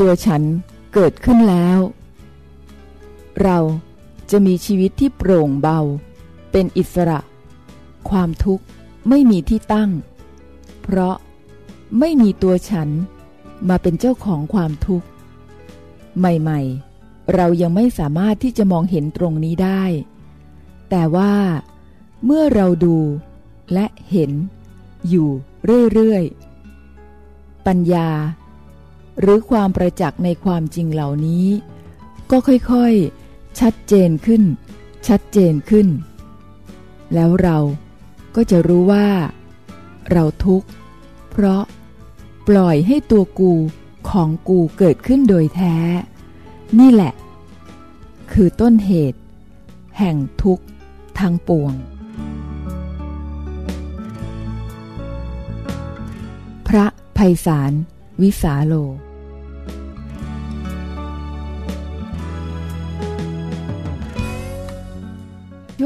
ตัวฉันเกิดขึ้นแล้ว เราจะมีชีวิตที่โปร่งเบา เป็นอิสระ ความทุกข์ไม่มีที่ตั้ง เพราะไม่มีตัวฉันมาเป็นเจ้าของความทุกข์ ใหม่ๆ เรายังไม่สามารถที่จะมองเห็นตรงนี้ได้ แต่ว่าเมื่อเราดูและเห็นอยู่เรื่อยๆ ปัญญา หรือความประจักษ์ในความจริงเหล่านี้ ก็ค่อยๆ ชัดเจนขึ้น ชัดเจนขึ้น แล้วเราก็จะรู้ว่า เราทุกข์ เพราะปล่อยให้ตัวกูของกูเกิดขึ้นโดยแท้ นี่แหละ คือต้นเหตุ แห่งทุกข์ทั้งปวง พระภัยสารวิสาโล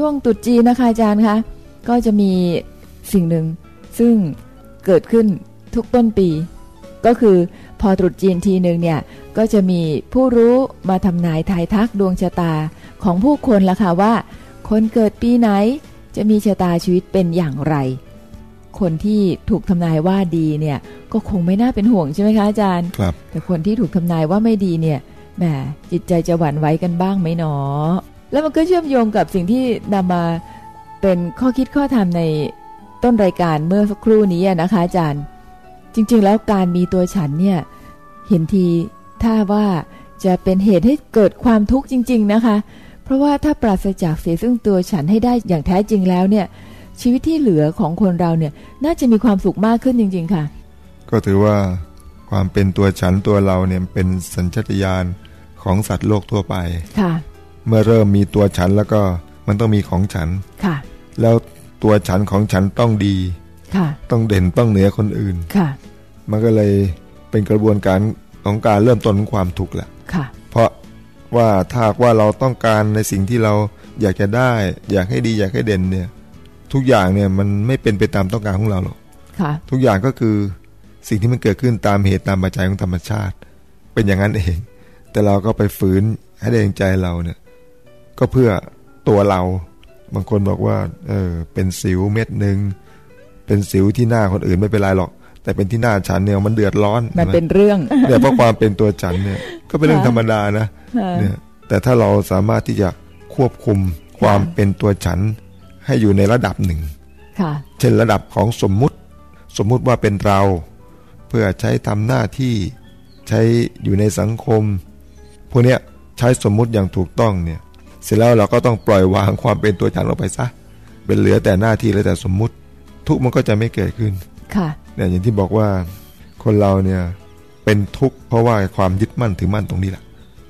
ช่วงตรุษจีนนะคะอาจารย์คะก็จะมีสิ่งหนึ่ง ซึ่งเกิดขึ้นทุกต้นปี ก็คือพอตรุษจีนทีหนึ่งเนี่ย ก็จะมีผู้รู้มาทำนายทายทักดวงชะตาของผู้คนละค่ะว่า คนเกิดปีไหนจะมีชะตาชีวิตเป็นอย่างไร คนที่ถูกทำนายว่าดีเนี่ย ก็คงไม่น่าเป็นห่วงใช่ไหมคะอาจารย์ครับแต่คนที่ถูกทำนายว่าไม่ดีเนี่ยแหมจิตใจจะหวั่นไหวกันบ้างไหมหนอ แล้วมันก็เชื่อมโยงกับสิ่งที่นำมาเป็นข้อคิดข้อธรรมในต้นรายการเมื่อสักครู่นี้นะคะอาจารย์ จริง ๆ แล้วการมีตัวฉันเนี่ยเห็นทีถ้าว่าจะเป็นเหตุให้เกิดความทุกข์จริง ๆ นะคะ เพราะว่าถ้าปราศจากเสียซึ่งตัวฉันให้ได้อย่างแท้จริงแล้วเนี่ย ชีวิตที่เหลือของคนเราเนี่ย น่าจะมีความสุขมากขึ้นจริง ๆ ค่ะ ก็ถือว่าความเป็นตัวฉันตัวเราเนี่ยเป็นสัญชาตญาณของสัตว์โลกทั่วไปค่ะ เมื่อเริ่มมีตัวฉันแล้วก็มันต้องมีของฉันค่ะ แล้วตัวฉันของฉันต้องดีค่ะ ต้องเด่นต้องเหนือคนอื่นค่ะ มันก็เลยเป็นกระบวนการของการเริ่มต้นของความทุกข์แหละค่ะ เพราะว่าถ้าหากว่าเราต้องการในสิ่งที่เราอยากจะได้ อยากให้ดีอยากให้เด่นเนี่ย ทุกอย่างเนี่ยมันไม่เป็นไปตามต้องการของเราหรอกค่ะทุกอย่างก็คือสิ่งที่มันเกิดขึ้นตามเหตุตามปัจจัยของธรรมชาติ เป็นอย่างนั้นเอง แต่เราก็ไปฝืนให้ได้ใจเราเนี่ย ก็เพื่อตัวเรา บางคนบอกว่า เออ เป็นสิวเม็ดหนึ่งเป็นสิวที่หน้าคนอื่นไม่เป็นไรหรอก แต่เป็นที่หน้าฉันเนี่ยมันเดือดร้อนมันเป็นเรื่องเนี่ยเพราะความเป็นตัวฉันเนี่ย ก็เป็นเรื่องธรรมดานะเนี่ยแต่ถ้าเราสามารถที่จะควบคุมความเป็นตัวฉันให้อยู่ในระดับหนึ่งค่ะเช่นระดับของสมมุติ สมมุติว่าเป็นเรา เพื่อใช้ทำหน้าที่ใช้อยู่ในสังคม พวกเนี้ยใช้สมมุติอย่างถูกต้องเนี่ย เสร็จแล้วเราก็ต้องปล่อยวางความเป็นตัวฉันออกไปซะ เป็นเหลือแต่หน้าที่เหลือแต่สมมุติ ทุกข์มันก็จะไม่เกิดขึ้น ค่ะเนี่ยอย่างที่บอกว่าคนเราเนี่ยเป็นทุกข์เพราะว่าความยึดมั่นถือมั่นตรงนี้แหละ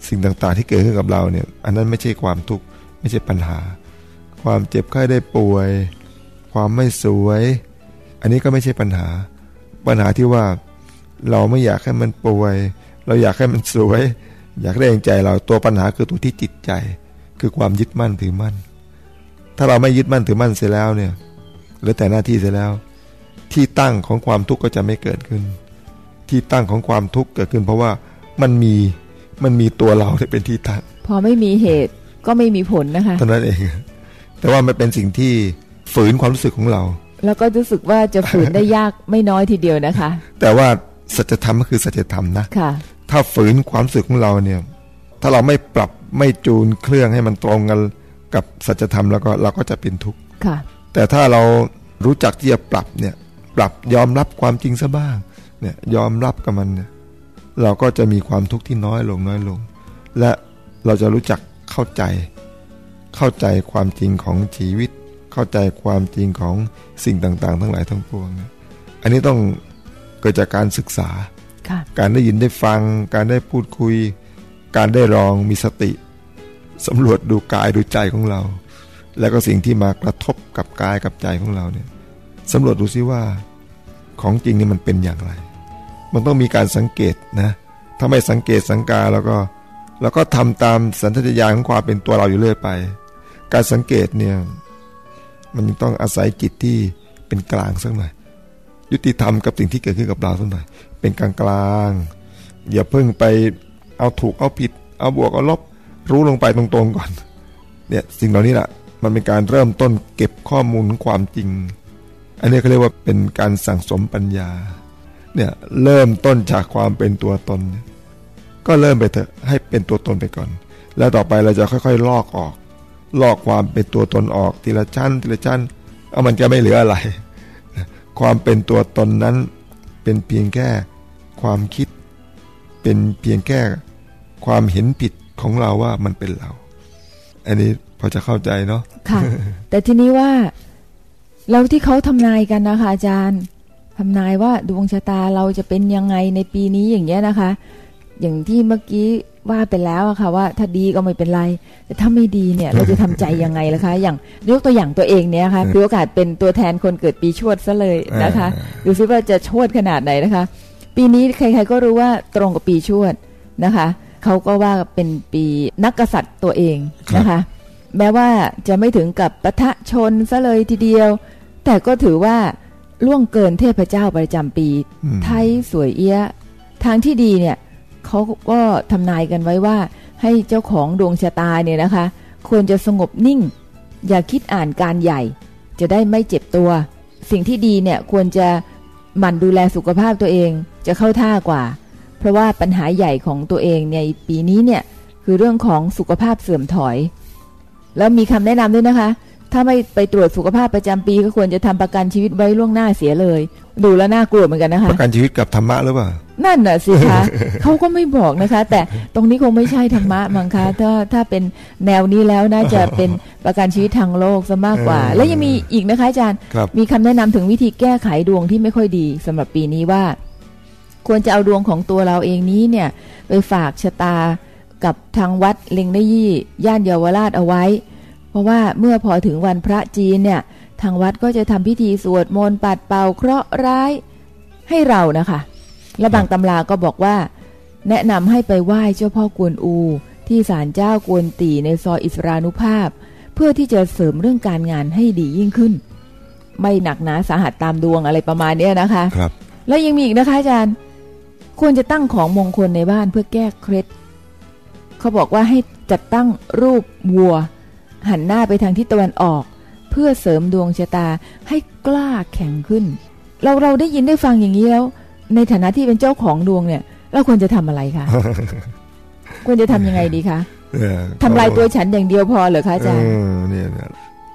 สิ่งต่างๆที่เกิดขึ้นกับเราเนี่ย อันนั้นไม่ใช่ความทุกข์ไม่ใช่ปัญหา ความเจ็บไข้ได้ป่วย ความไม่สวย อันนี้ก็ไม่ใช่ปัญหา ปัญหาที่ว่าเราไม่อยากให้มันป่วย เราอยากให้มันสวย อยากได้อย่างใจเราตัวปัญหาคือตัวที่จิตใจ คือความยึดมั่นถือมั่น ถ้าเราไม่ยึดมั่นถือมั่นเสียแล้วเนี่ยเหลือแต่หน้าที่เสียแล้ว ที่ตั้งของความทุกข์ก็จะไม่เกิดขึ้น ที่ตั้งของความทุกข์เกิดขึ้น เพราะว่ามันมีมันมีตัวเราที่เป็นที่ตั้ง พอไม่มีเหตุก็ไม่มีผลนะคะเท่านั้นเอง แต่ว่ามันเป็นสิ่งที่ฝืนความรู้สึกของเรา แล้วก็รู้สึกว่าจะฝืนได้ยากไม่น้อยทีเดียวนะคะ แต่ว่าสัจธรรมก็คือสัจธรรมนะค่ะ ถ้าฝืนความรู้สึกของเราเนี่ย ถ้าเราไม่ปรับ ไม่จูนเครื่องให้มันตรงกันกับสัจธรรมแล้วก็เราก็จะเป็นทุกข์ค่ะแต่ถ้าเรารู้จักที่จะปรับเนี่ย ปรับยอมรับความจริงซะบ้าง เนี่ย ยอมรับกับมันเนี่ย เราก็จะมีความทุกข์ที่น้อยลงน้อยลง และเราจะรู้จักเข้าใจ เข้าใจความจริงของชีวิต เข้าใจความจริงของสิ่งต่าง ๆ ทั้งหลายทั้งปวงเนี่ยอันนี้ต้องเกิดจากการศึกษาค่ะการได้ยินได้ฟัง การได้พูดคุย การได้ลองมีสติสำรวจดูกายดูใจของเรา แล้วก็สิ่งที่มากระทบกับกายกับใจของเราเนี่ยสำรวจดูซิว่าของจริงนี่มันเป็นอย่างไร มันต้องมีการสังเกตนะ ถ้าไม่สังเกตสังกาแล้วก็แล้วก็ทำตามสัญชาตญาณของความเป็นตัวเราอยู่เรื่อยไป การสังเกตเนี่ยมันต้องอาศัยจิตที่เป็นกลางสักหน่อยยุติธรรมกับสิ่งที่เกิดขึ้นกับเราสักหน่อยเป็นกลางกลางอย่าเพิ่งไป เอาถูกเอาผิด เอาบวกเอาลบ รู้ลงไปตรงๆก่อนเนี่ยสิ่งเหล่านี้แหละมันเป็นการเริ่มต้นเก็บข้อมูลความจริง อันนี้เขาเรียกว่าเป็นการสั่งสมปัญญาเนี่ยเริ่มต้นจากความเป็นตัวตน ก็เริ่มไปเถอะให้เป็นตัวตนไปก่อน แล้วต่อไปเราจะค่อยๆ ลอกออก ลอกความเป็นตัวตนออกทีละชั้นทีละชั้นเอามันจะไม่เหลืออะไร ความเป็นตัวตนนั้นเป็นเพียงแค่ความคิด เป็นเพียงแค่ ความเห็นผิดของเราว่ามันเป็นเรา อันนี้พอจะเข้าใจเนาะค่ะ แต่ทีนี้ว่าแล้วที่เขาทำนายกันนะคะ อาจารย์ทำนายว่าดวงชะตาเราจะเป็นยังไงในปีนี้อย่างเงี้ยนะคะ อย่างที่เมื่อกี้ว่าไปแล้วอะค่ะ ว่าถ้าดีก็ไม่เป็นไร แต่ถ้าไม่ดีเนี่ย เราจะทำใจยังไงล่ะคะ อย่างยกตัวอย่างตัวเองเนี่ยค่ะถือโอกาสเป็นตัวแทนคนเกิดปีชวดซะเลยนะคะดูซิว่าจะชวดขนาดไหนนะคะ ปีนี้ใครๆก็รู้ว่าตรงกับปีชวดนะคะ เขาก็ว่าเป็นปีนักกษัตริย์ตัวเองนะคะ แม้ว่าจะไม่ถึงกับปะทะชนซะเลยทีเดียว แต่ก็ถือว่าล่วงเกินเทพเจ้าประจำปีอืมไทยสวยเอี้ยะทางที่ดีเนี่ยเขาก็ทำนายกันไว้ว่า ให้เจ้าของดวงชะตาเนี่ยนะคะ ควรจะสงบนิ่ง อย่าคิดอ่านการใหญ่ จะได้ไม่เจ็บตัว สิ่งที่ดีเนี่ยควรจะหมั่นดูแลสุขภาพตัวเองจะเข้าท่ากว่า เพราะว่าปัญหาใหญ่ของตัวเองในปีนี้เนี่ยคือเรื่องของสุขภาพเสื่อมถอย แล้วมีคำแนะนำด้วยนะคะ ถ้าไม่ไปตรวจสุขภาพประจำปีก็ควรจะทำประกันชีวิตไว้ล่วงหน้าเสียเลย ดูแล้วน่ากลัวเหมือนกันนะคะ ประกันชีวิตกับธรรมะหรือเปล่า นั่นน่ะสิคะเขาก็ไม่บอกนะคะ แต่ตรงนี้คงไม่ใช่ธรรมะมั้งคะถ้าถ้าเป็นแนวนี้แล้วน่าจะเป็นประกันชีวิตทางโลกซะมากกว่าเออและยังมีอีกนะคะอาจารย์ครับมีคำแนะนำถึงวิธีแก้ไขดวงที่ไม่ค่อยดีสำหรับปีนี้ว่า ควรจะเอาดวงของตัวเราเองนี้เนี่ย ไปฝากชะตากับทางวัดเล็งได้ยี่ ย่านเยาวราชเอาไว้ เพราะว่าเมื่อพอถึงวันพระจีนเนี่ย ทางวัดก็จะทำพิธีสวดมนต์ปัดเป่าเคราะห์ร้ายให้เรานะคะ และบางตำราก็บอกว่า แนะนำให้ไปไหว้เจ้าพ่อกวนอู ที่ศาลเจ้ากวนตีในซอยอิสรานุภาพ เพื่อที่จะเสริมเรื่องการงานให้ดียิ่งขึ้น ไม่หนักหนาสาหัสตามดวงอะไรประมาณเนี้ยนะคะ ครับ แล้วยังมีอีกนะคะอาจารย์ ควรจะตั้งของมงคลในบ้านเพื่อแก้เคล็ดเขาบอกว่าให้จัดตั้งรูปวัว หันหน้าไปทางทิศตะวันออก เพื่อเสริมดวงชะตาให้กล้าแข็งขึ้น เราเราได้ยินได้ฟังอย่างนี้แล้ว ในฐานะที่เป็นเจ้าของดวงเนี่ย เราควรจะทำอะไรคะควรจะทำยังไงดีคะเนี่ยทำลายตัวฉันอย่างเดียวพอเหรอคะอาจารย์เออเนี่ยเนี่ย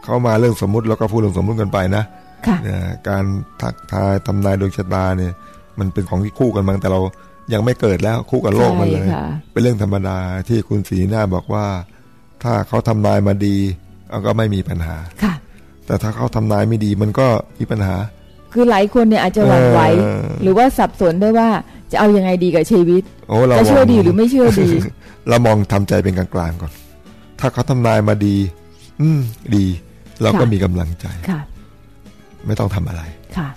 เข้ามาเรื่องสมมุติแล้วก็พูดเรื่องสมมุติกันไปนะค่ะเนี่ยการทักทายทำนายดวงชะตาเนี่ย มันเป็นของที่คู่กันมาตั้งแต่เรายังไม่เกิดแล้วคู่กับโลกมันเลยใช่ค่ะเป็นเรื่องธรรมดาที่คุณศรีหน้าบอกว่า ถ้าเขาทำนายมาดีเอาก็ไม่มีปัญหาค่ะ แต่ถ้าเขาทำนายไม่ดีมันก็มีปัญหา คือหลายคนเนี่ยอาจจะหวั่นไหวเออหรือว่าสับสนด้วยว่าจะเอายังไงดีกับชีวิตโอ้เราจะเชื่อมงดีหรือไม่เชื่อดีเรามองทำใจเป็นกลางๆก่อน ถ้าเขาทำนายมาดี อืมดี เราก็ค่ะมีกำลังใจค่ะ ไม่ต้องทำอะไรค่ะ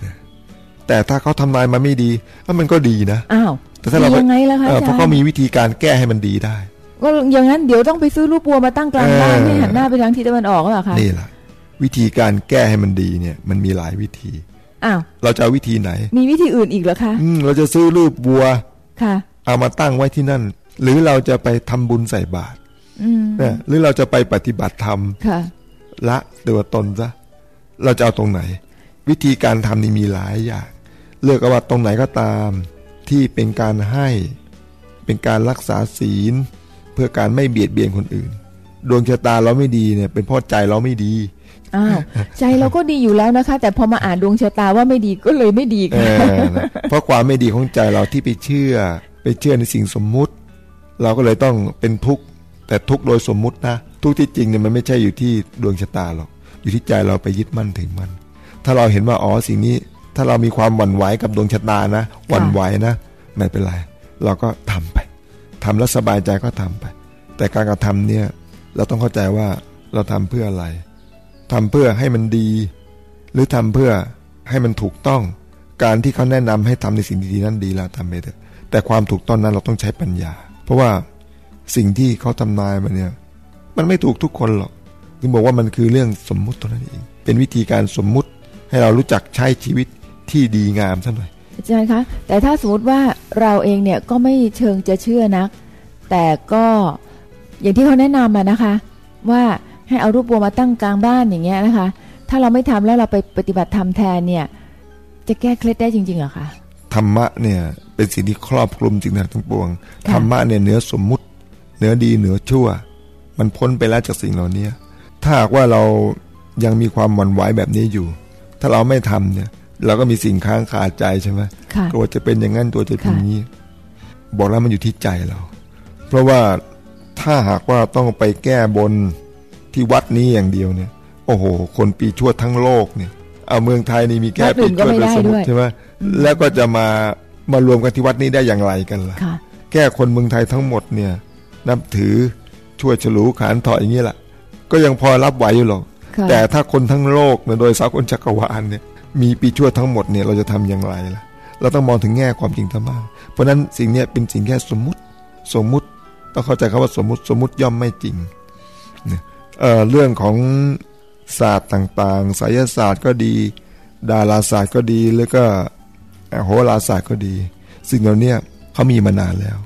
แต่ถ้าเขาทำนายมาไม่ดีแล้วมันก็ดีนะอ้าวแต่ถ้าเราดียังไงล่ะคะเอออาเพจารราะเขาย์มีวิธีการแก้ให้มันดีได้ก็อย่างนั้นเดี๋ยวต้องไปซื้อรูปวัวมาตั้งกลางบ้านเออให้หันหน้าไปทางทิศตะวันออกหรือเปล่าคะนี่แหละวิธีการแก้ให้มันดีเนี่ย มันมีหลายวิธีอ้าวเราจะเอาวิธีไหน มีวิธีอื่นอีกเหรอคะอืมเราจะซื้อรูปวัวค่ะ เอามาตั้งไว้ที่นั่น หรือเราจะไปทำบุญใส่บาตรอืมเนี่ยหรือเราจะไปปฏิบัติธรรมค่ะละตัวตนซะเราจะเอาตรงไหน วิธีการทำนี่มีหลายอย่าง เลือกเอาว่าตรงไหนก็ตาม ที่เป็นการให้เป็นการรักษาศีล เพื่อการไม่เบียดเบียนคนอื่น ดวงชะตาเราไม่ดีเนี่ย เป็นเพราะใจเราไม่ดีอ้าวใจเราก็ดีอยู่แล้วนะคะ แต่พอมาอ่านดวงชะตาว่าไม่ดีก็เลยไม่ดีเอค่ะอนะเพราะความไม่ดีของใจเราที่ไปเชื่อ ไปเชื่อในสิ่งสมมุติ เราก็เลยต้องเป็นทุกข์แต่ทุกข์โดยสมมุตินะทุกข์ที่จริงเนี่ยมันไม่ใช่อยู่ที่ดวงชะตาหรอกอยู่ที่ใจเราไปยึดมั่นถึงมัน ถ้าเราเห็นว่าอ๋อสิ่งนี้ ถ้าเรามีความหวั่นไหวกับดวงชะตานะหวั่นไหวนะไม่เป็นไร เราก็ทำไปทำแล้วสบายใจก็ทำไป แต่การกระทำเนี่ยเราต้องเข้าใจว่าเราทำเพื่ออะไรทำเพื่อให้มันดี หรือทำเพื่อให้มันถูกต้อง การที่เขาแนะนำให้ทำในสิ่งดีๆนั้นดีแล้วทำไปเถอะแต่ความถูกต้องนั้นเราต้องใช้ปัญญา เพราะว่าสิ่งที่เขาทำนายมาเนี่ย มันไม่ถูกทุกคนหรอกถึงบอกว่ามันคือเรื่องสมมุติตัวนั้นเอง เป็นวิธีการสมมุติให้เรารู้จักใช้ชีวิต ที่ดีงามซะหน่อยอาจารย์คะแต่ถ้าสมมติว่าเราเองเนี่ยก็ไม่เชิงจะเชื่อนัก แต่ก็อย่างที่เขาแนะนำมานะคะ ว่าให้เอารูปบัวมาตั้งกลางบ้านอย่างเงี้ยนะคะ ถ้าเราไม่ทำแล้วเราไปปฏิบัติธรรมแทนเนี่ย จะแก้เคล็ดได้จริงๆเหรอคะธรรมะเนี่ยเป็นสิ่งที่ครอบคลุมสิ่งทั้งปวงค่ะธรรมะเนี่ยเหนือสมมุติเหนือดีเหนือชั่ว มันพ้นไปแล้วจากสิ่งเหล่านี้ถ้าหากว่าเรายังมีความหวั่นไหวแบบนี้อยู่ ถ้าเราไม่ทำเนี่ย เราก็มีสิ่งค้างคาใจใช่ไหมค่ะกลัวจะเป็นอย่างนั้นตัวจะเป็นค่ะอย่างนี้ บอกแล้วมันอยู่ที่ใจเรา เพราะว่าถ้าหากว่าต้องไปแก้บนที่วัดนี้อย่างเดียวเนี่ย โอ้โห คนปีชวดทั้งโลกเนี่ยเอาเมืองไทยนี่มีแค่วัดอื่ปีนชก็วดไม่เป็นได้สมมด้ติวยใช่ไหมแล้วก็จะมามารวมกันที่วัดนี้ได้อย่างไรกันล่ะค่ะ แก้คนเมืองไทยทั้งหมดเนี่ย นับถือช่วยฉลูขานถอยอย่างนี้แหละก็ยังพอรับไหวอยู่หรอกค่ะแต่ถ้าคนทั้งโลกเนี่ยโดยสากลจักรวาลเนี่ย มีปีชั่วทั้งหมดเนี่ยเราจะทำอย่างไรล่ะ เราต้องมองถึงแง่ความจริงทั้งมากเพราะนั้นสิ่งนี้เป็นสิ่งแค่สมมุติ สมมุติต้องเข้าใจคำว่าสมมุติสมมุติย่อมไม่จริงเเรื่องของศาสตร์ต่างๆไสยศาสตร์ก็ดี ดาราศาสตร์ก็ดี แล้วก็โหราศาสตร์ก็ดี สิ่งเหล่านี้เขามีมานานแล้ว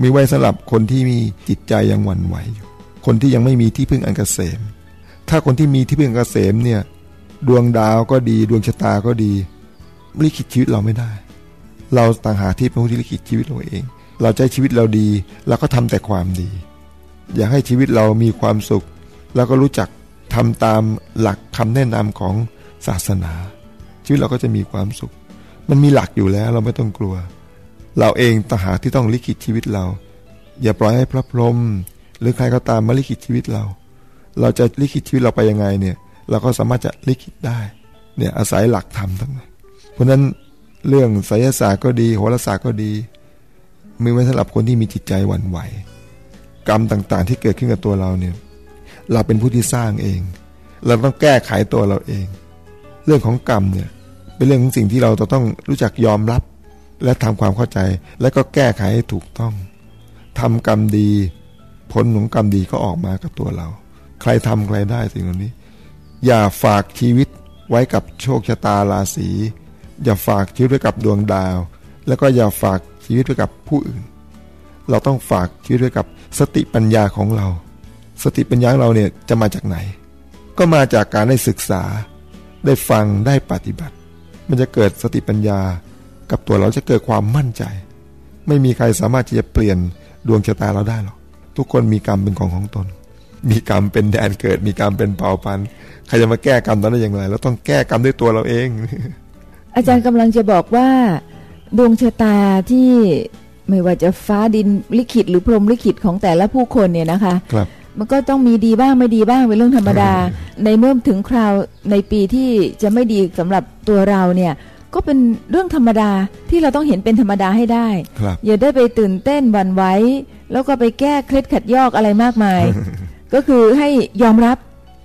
มีไว้สำหรับคนที่มีจิตใจยังหวั่นไหวอยู่ คนที่ยังไม่มีที่พึ่งอันเกษม ถ้าคนที่มีที่พึ่งอันเกษมเนี่ย ดวงดาวก็ดี ดวงชะตาก็ดีลิขิตชีวิตเราไม่ได้ เราต่างหากที่เป็นผู้ที่ลิขิตชีวิตเราเอง เราใช้ชีวิตเราดีเราก็ทำแต่ความดี อยากให้ชีวิตเรามีความสุข แล้วก็รู้จักทำตามหลักคำแนะนำของศาสนา ชีวิตเราก็จะมีความสุข มันมีหลักอยู่แล้วเราไม่ต้องกลัว เราเองต่างหากที่ต้องลิขิตชีวิตเรา อย่าปล่อยให้พระพรหมหรือใครก็ตามมาลิขิตชีวิตเรา เราจะลิขิตชีวิตเราไปยังไงเนี่ย เราก็สามารถจะลิขิตได้ เนี่ยอาศัยหลักธรรมทั้งนั้นเพราะนั้นเรื่องไสยศาสตร์ก็ดีโหราศาสตร์ก็ดี มีไว้สำหรับคนที่มีจิตใจหวั่นไหว กรรมต่างๆ ที่เกิดขึ้นกับตัวเราเนี่ย เราเป็นผู้ที่สร้างเอง เราต้องแก้ไขตัวเราเอง เรื่องของกรรมเนี่ย เป็นเรื่องของสิ่งที่เราจะต้องรู้จักยอมรับ และทำความเข้าใจ และก็แก้ไขให้ถูกต้องทำกรรมดี ผลของกรรมดีก็ออกมากับตัวเรา ใครทำใครได้สิ่งเหล่านี้ อย่าฝากชีวิตไว้กับโชคชะตาราศี อย่าฝากชีวิตไว้กับดวงดาว แล้วก็อย่าฝากชีวิตไว้กับผู้อื่น เราต้องฝากชีวิตไว้กับสติปัญญาของเรา สติปัญญาของเราเนี่ยจะมาจากไหน ก็มาจากการได้ศึกษา ได้ฟังได้ปฏิบัติ มันจะเกิดสติปัญญา กับตัวเราจะเกิดความมั่นใจ ไม่มีใครสามารถที่จะเปลี่ยนดวงชะตาเราได้หรอกทุกคนมีกรรมเป็นของของตน มีกรรมเป็นแดนเกิด มีกรรมเป็นเผ่าพันธุ์ใครจะมาแก้กรรมนั้นได้อย่างไรเราต้องแก้กรรมด้วยตัวเราเอง อาจารย์กำลังจะบอกว่าดวงชะตาที่ไม่ว่าจะฟ้าดินลิขิตหรือพรหมลิขิตของแต่ละผู้คนเนี่ยนะคะครับมันก็ต้องมีดีบ้างไม่ดีบ้างเป็นเรื่องธรรมดา ในเมื่อถึงคราวในปีที่จะไม่ดีสำหรับตัวเราเนี่ย ก็เป็นเรื่องธรรมดาที่เราต้องเห็นเป็นธรรมดาให้ได้ครับอย่าได้ไปตื่นเต้นหวั่นไหวแล้วก็ไปแก้เคล็ดขัดยอกอะไรมากมาย ก็คือให้ยอมรับ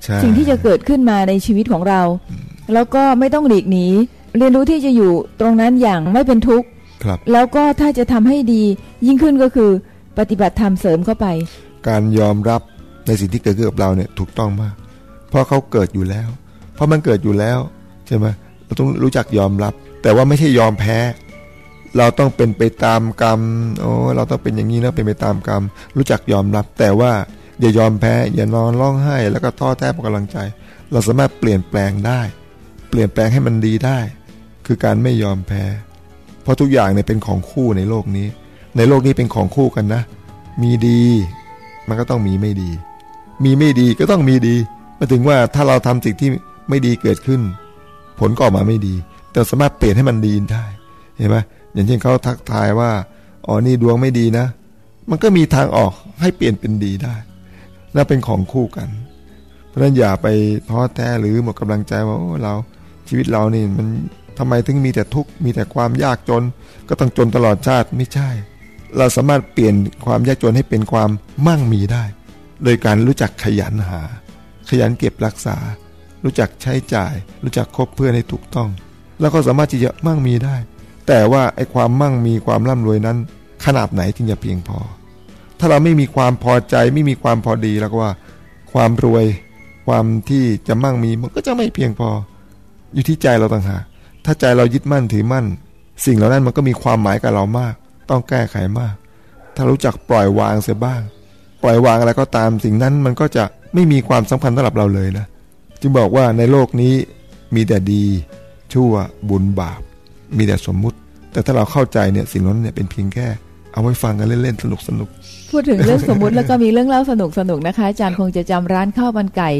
ใช่สิ่งที่จะเกิดขึ้นมาในชีวิตของเรา แล้วก็ไม่ต้องหลีกหนีเรียนรู้ที่จะอยู่ตรงนั้นอย่างไม่เป็นทุกข์ครับแล้วก็ถ้าจะทำให้ดียิ่งขึ้นก็คือปฏิบัติธรรมเสริมเข้าไป การยอมรับในสิ่งที่เกิดขึ้นกับเราเนี่ยถูกต้องมาก เพราะเขาเกิดอยู่แล้ว เพราะมันเกิดอยู่แล้วใช่ไหมเราต้องรู้จักยอมรับ แต่ว่าไม่ใช่ยอมแพ้ เราต้องเป็นไปตามกรรมโอ้เราต้องเป็นอย่างนี้นะเป็นไปตามกรรม รู้จักยอมรับ แต่ว่า อย่ายอมแพ้ อย่านอนร้องไห้ แล้วก็ท้อแท้ปกำลังใจ เราสามารถเปลี่ยนแปลงได้ เปลี่ยนแปลงให้มันดีได้ คือการไม่ยอมแพ้ เพราะทุกอย่างเนี่ยเป็นของคู่ในโลกนี้ ในโลกนี้เป็นของคู่กันนะ มีดี มันก็ต้องมีไม่ดี มีไม่ดีก็ต้องมีดีมาถึงว่าถ้าเราทำสิ่งที่ไม่ดีเกิดขึ้น ผลก็ออกมาไม่ดี แต่สามารถเปลี่ยนให้มันดีได้เห็นไหมอย่างเช่นเขาทักทายว่าอ๋อนี่ดวงไม่ดีนะ มันก็มีทางออกให้เปลี่ยนเป็นดีได้ นั่นเป็นของคู่กัน เพราะฉะนั้นอย่าไปท้อแท้หรือหมดกำลังใจว่าโอ้เราชีวิตเรานี่มันทำไมถึงมีแต่ทุกข์มีแต่ความยากจน ก็ต้องจนตลอดชาติไม่ใช่ เราสามารถเปลี่ยนความยากจนให้เป็นความมั่งมีได้ โดยการรู้จักขยันหา ขยันเก็บรักษา รู้จักใช้จ่าย รู้จักคบเพื่อนให้ถูกต้อง แล้วก็สามารถที่จะมั่งมีได้ แต่ว่าไอ้ความมั่งมีความร่ำรวยนั้น ขนาดไหนจึงจะเพียงพอ ถ้าเราไม่มีความพอใจไม่มีความพอดีแล้วก็ว่า ความรวยความที่จะมั่งมีมันก็จะไม่เพียงพอ อยู่ที่ใจเราต่างหากถ้าใจเรายึดมั่นถือมั่น สิ่งเหล่านั้นมันก็มีความหมายกับเรามาก ต้องแก้ไขมาก ถ้ารู้จักปล่อยวางเสียบ้าง ปล่อยวางอะไรก็ตามสิ่งนั้นมันก็จะไม่มีความสำคัญสำหรับเราเลยนะจึงบอกว่าในโลกนี้มีแต่ดี ชั่วบุญบาป มีแต่สมมุติ แต่ถ้าเราเข้าใจเนี่ยสิ่งนั้นเนี่ยเป็นเพียงแค่ เอาไว้ฟังกันเล่นๆสนุกสนุกพูดถึงเรื่องสมมุติแล้วก็มีเรื่องเล่าสนุกสนุกๆนะคะอาจารย์คงจะจำร้านข้าวมันไก่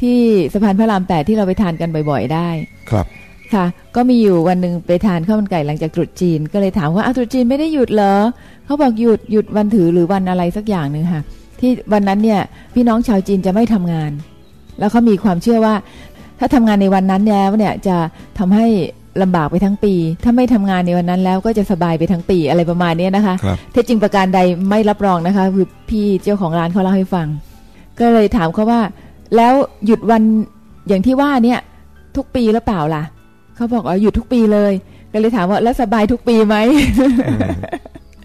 ที่สะพานพระรามแปดที่เราไปทานกันบ่อย ๆ ได้ ครับค่ะ ก็มีอยู่วันหนึ่งไปทานข้าวมันไก่หลังจากตรุษจีน ก็เลยถามว่าอ้าวตรุษจีนไม่ได้หยุดเหรอเขาบอกหยุดหยุดวันถือหรือวันอะไรสักอย่างหนึ่งค่ะ ที่วันนั้นเนี่ยพี่น้องชาวจีนจะไม่ทำงาน แล้วเขามีความเชื่อว่า ถ้าทำงานในวันนั้นแล้วเนี่ยจะทำให้ ลำบากไปทั้งปี ถ้าไม่ทำงานในวันนั้นแล้วก็จะสบายไปทั้งปีอะไรประมาณเนี้ยนะคะครับเท็จจริงประการใดไม่รับรองนะคะ คือพี่เจ้าของร้านเขาเล่าให้ฟัง ก็เลยถามเขาว่า แล้วหยุดวันอย่างที่ว่าเนี่ย ทุกปีหรือเปล่าล่ะเขาบอกว่าหยุดทุกปีเลย ก็เลยถามว่าแล้วสบายทุกปีไหม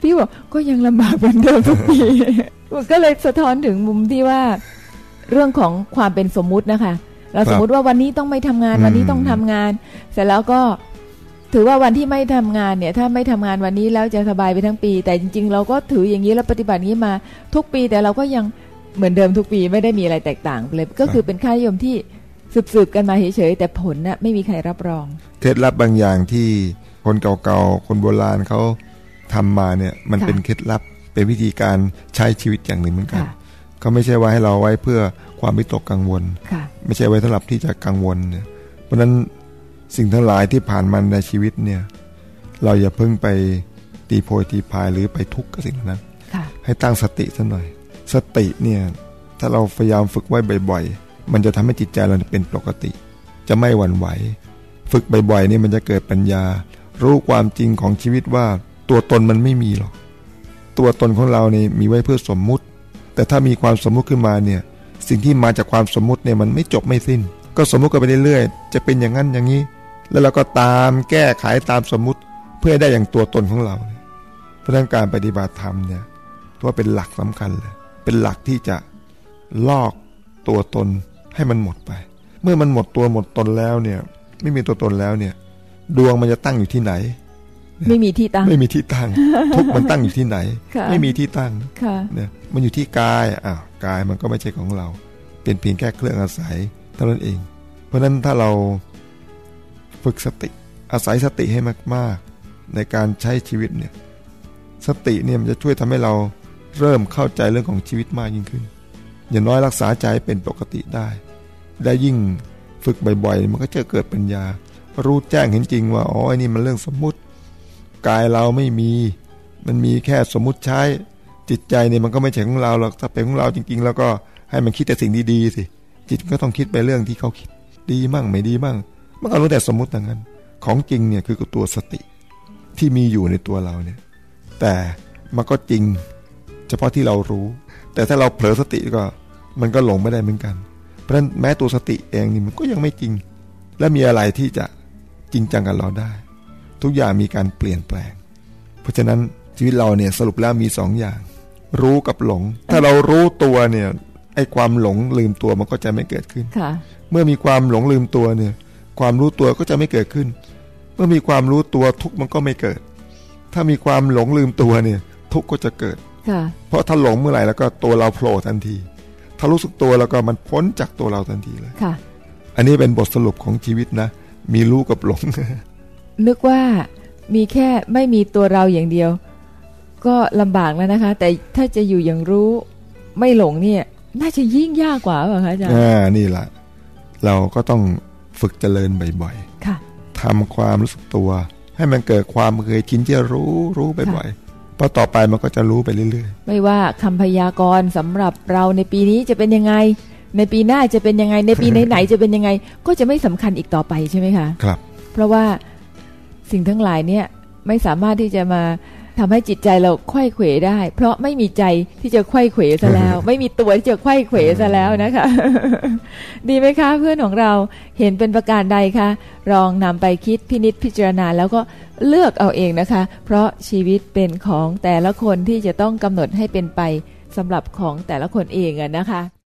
พี่บอกก็ยังลำบากเหมือนเดิมทุกปีก็เลยสะท้อนถึงมุมที่ว่า เรื่องของความเป็นสมมุตินะคะ เราสมมุติว่าวันนี้ต้องไม่ทำงานอืมวันนี้ต้องทำงาน เสร็จแล้วก็ถือว่าวันที่ไม่ทำงานเนี่ย ถ้าไม่ทำงานวันนี้แล้วจะสบายไปทั้งปี แต่จริง ๆ เราก็ถืออย่างนี้แล้วปฏิบัติอย่างนี้มาทุกปีแต่เราก็ยังเหมือนเดิมทุกปีไม่ได้มีอะไรแตกต่างไปเลยก็คือเป็นค่านิยมที่สืบๆกันมาเฉยๆแต่ผลน่ะไม่มีใครรับรอง เคล็ดลับบางอย่างที่คนเก่าๆ คนโบราณเขาทำมาเนี่ยมันค่ะเป็นเคล็ดลับเป็นวิธีการใช้ชีวิตอย่างหนึ่งเหมือนกันค่ะก็ไม่ใช่ว่าให้เราไว้เพื่อ ความวิตกกังวลค่ะไม่ใช่ไว้สำหรับที่จะกังวลเนี่ยเพราะฉะนั้นสิ่งทั้งหลายที่ผ่านมาในชีวิตเนี่ย เราอย่าเพิ่งไปตีโพยตีพายหรือไปทุกข์กับสิ่งเหล่านั้นค่ะให้ตั้งสติซะหน่อย สติเนี่ยถ้าเราพยายามฝึกไว้บ่อยๆ มันจะทำให้จิตใจเราเป็นปกติ จะไม่หวั่นไหว ฝึกบ่อยๆนี่มันจะเกิดปัญญา รู้ความจริงของชีวิตว่าตัวตนมันไม่มีหรอก ตัวตนของเราเนี่ยมีไว้เพื่อสมมุติ แต่ถ้ามีความสมมุติขึ้นมาเนี่ย สิ่งที่มาจากความสมมุติเนี่ยมันไม่จบไม่สิ้น ก็สมมุติกันไปเรื่อยๆ จะเป็นอย่างนั้นอย่างนี้ แล้วเราก็ตามแก้ไขตามสมมุติเพื่อให้ได้อย่างตัวตนของเราเนี่ยเพราะฉะนั้นการปฏิบัติธรรมเนี่ยถือว่าเป็นหลักสำคัญเลย เป็นหลักที่จะลอกตัวตนให้มันหมดไป เมื่อมันหมดตัวหมดตนแล้วเนี่ย ไม่มีตัวตนแล้วเนี่ย ดวงมันจะตั้งอยู่ที่ไหน ไม่มีที่ตั้ง ไม่มีที่ตั้ง ทุกข์มันตั้งอยู่ที่ไหนค่ะไม่มีที่ตั้งค่ะเนี่ยมันอยู่ที่กายอ้าว กายมันก็ไม่ใช่ของเรา เป็นเพียงแค่เครื่องอาศัยเท่านั้นเอง เพราะฉะนั้นถ้าเราฝึกสติอาศัยสติให้มากๆ ในการใช้ชีวิตเนี่ยสติเนี่ยมันจะช่วยทำให้เราเริ่มเข้าใจเรื่องของชีวิตมากยิ่งขึ้น อย่างน้อยรักษาใจใเป็นปกติได้ได้ยิ่งฝึกบ่อยๆ มันก็จะเกิดปัญญา รู้แจ้งเห็นจริงว่าอ๋อไอ้นี่มันเรื่องสมมุติ กายเราไม่มี มันมีแค่สมมุติใช้ จิตใจเนี่ยมันก็ไม่ใช่ของเราหรอกถ้าเป็นของเราจริง ๆ แล้วก็ให้มันคิดแต่สิ่งดีๆสิจิตก็ต้องคิดไปเรื่องที่เขาคิดดีมั่งไม่ดีมั่งมันก็รู้แต่สมมุติต่างนั้น ของจริงเนี่ยคือตัวสติที่มีอยู่ในตัวเราเนี่ย แต่มันก็จริง เฉพาะที่เรารู้ แต่ถ้าเราเผลอสติก็มันก็หลงไม่ได้เหมือนกัน เพราะฉะนั้นแม้ตัวสติเองนี่มันก็ยังไม่จริง และมีอะไรที่จะจริงจังกับเราได้ ทุกอย่างมีการเปลี่ยนแปลง เพราะฉะนั้นชีวิตเราเนี่ยสรุปแล้วมีสองอย่าง รู้กับหลง ถ้าเรารู้ตัวเนี่ยไอ้ความหลงลืมตัวมันก็จะไม่เกิดขึ้นค่ะ เมื่อมีความหลงลืมตัวเนี่ย ความรู้ตัวก็จะไม่เกิดขึ้น เมื่อมีความรู้ตัวทุกข์มันก็ไม่เกิด ถ้ามีความหลงลืมตัวเนี่ย ทุกข์ก็จะเกิดค่ะ เพราะถ้าหลงเมื่อไหร่แล้วก็ตัวเราโผล่ทันที ถ้ารู้สึกตัวแล้วก็มันพ้นจากตัวเราทันทีเลยค่ะ อันนี้เป็นบทสรุปของชีวิตนะ มีรู้กับหลง นึกว่ามีแค่ไม่มีตัวเราอย่างเดียว ก็ลำบากแล้วนะคะ แต่ถ้าจะอยู่อย่างรู้ไม่หลงเนี่ย น่าจะยิ่งยากกว่าเปล่าคะอาจารย์อ่านี่แหละเราก็ต้องฝึกเจริญบ่อยค่ะๆทำความรู้สึกตัว ให้มันเกิดความเคยชินที่จะรู้รู้บ่อยๆเพราะต่อไปมันก็จะรู้ไปเรื่อยไม่ว่าคำพยากรณ์สำหรับเราในปีนี้จะเป็นยังไง ในปีหน้าจะเป็นยังไง ในปีไหนๆจะเป็นยังไง ก็จะไม่สำคัญอีกต่อไปใช่ไหมคะๆครับ เพราะว่าสิ่งทั้งหลายเนี่ยไม่สามารถที่จะมา ทำให้จิตใจเราไขว้เขวได้ เพราะไม่มีใจที่จะไขว้เขวซะแล้ว ไม่มีตัวที่จะไขว้เขวซะแล้วนะคะ ดีไหมคะเพื่อนของเราเห็นเป็นประการใดคะลองนำไปคิดพินิษพิจารณาแล้วก็เลือกเอาเองนะคะ เพราะชีวิตเป็นของแต่ละคนที่จะต้องกำหนดให้เป็นไปสำหรับของแต่ละคนเองอะนะคะ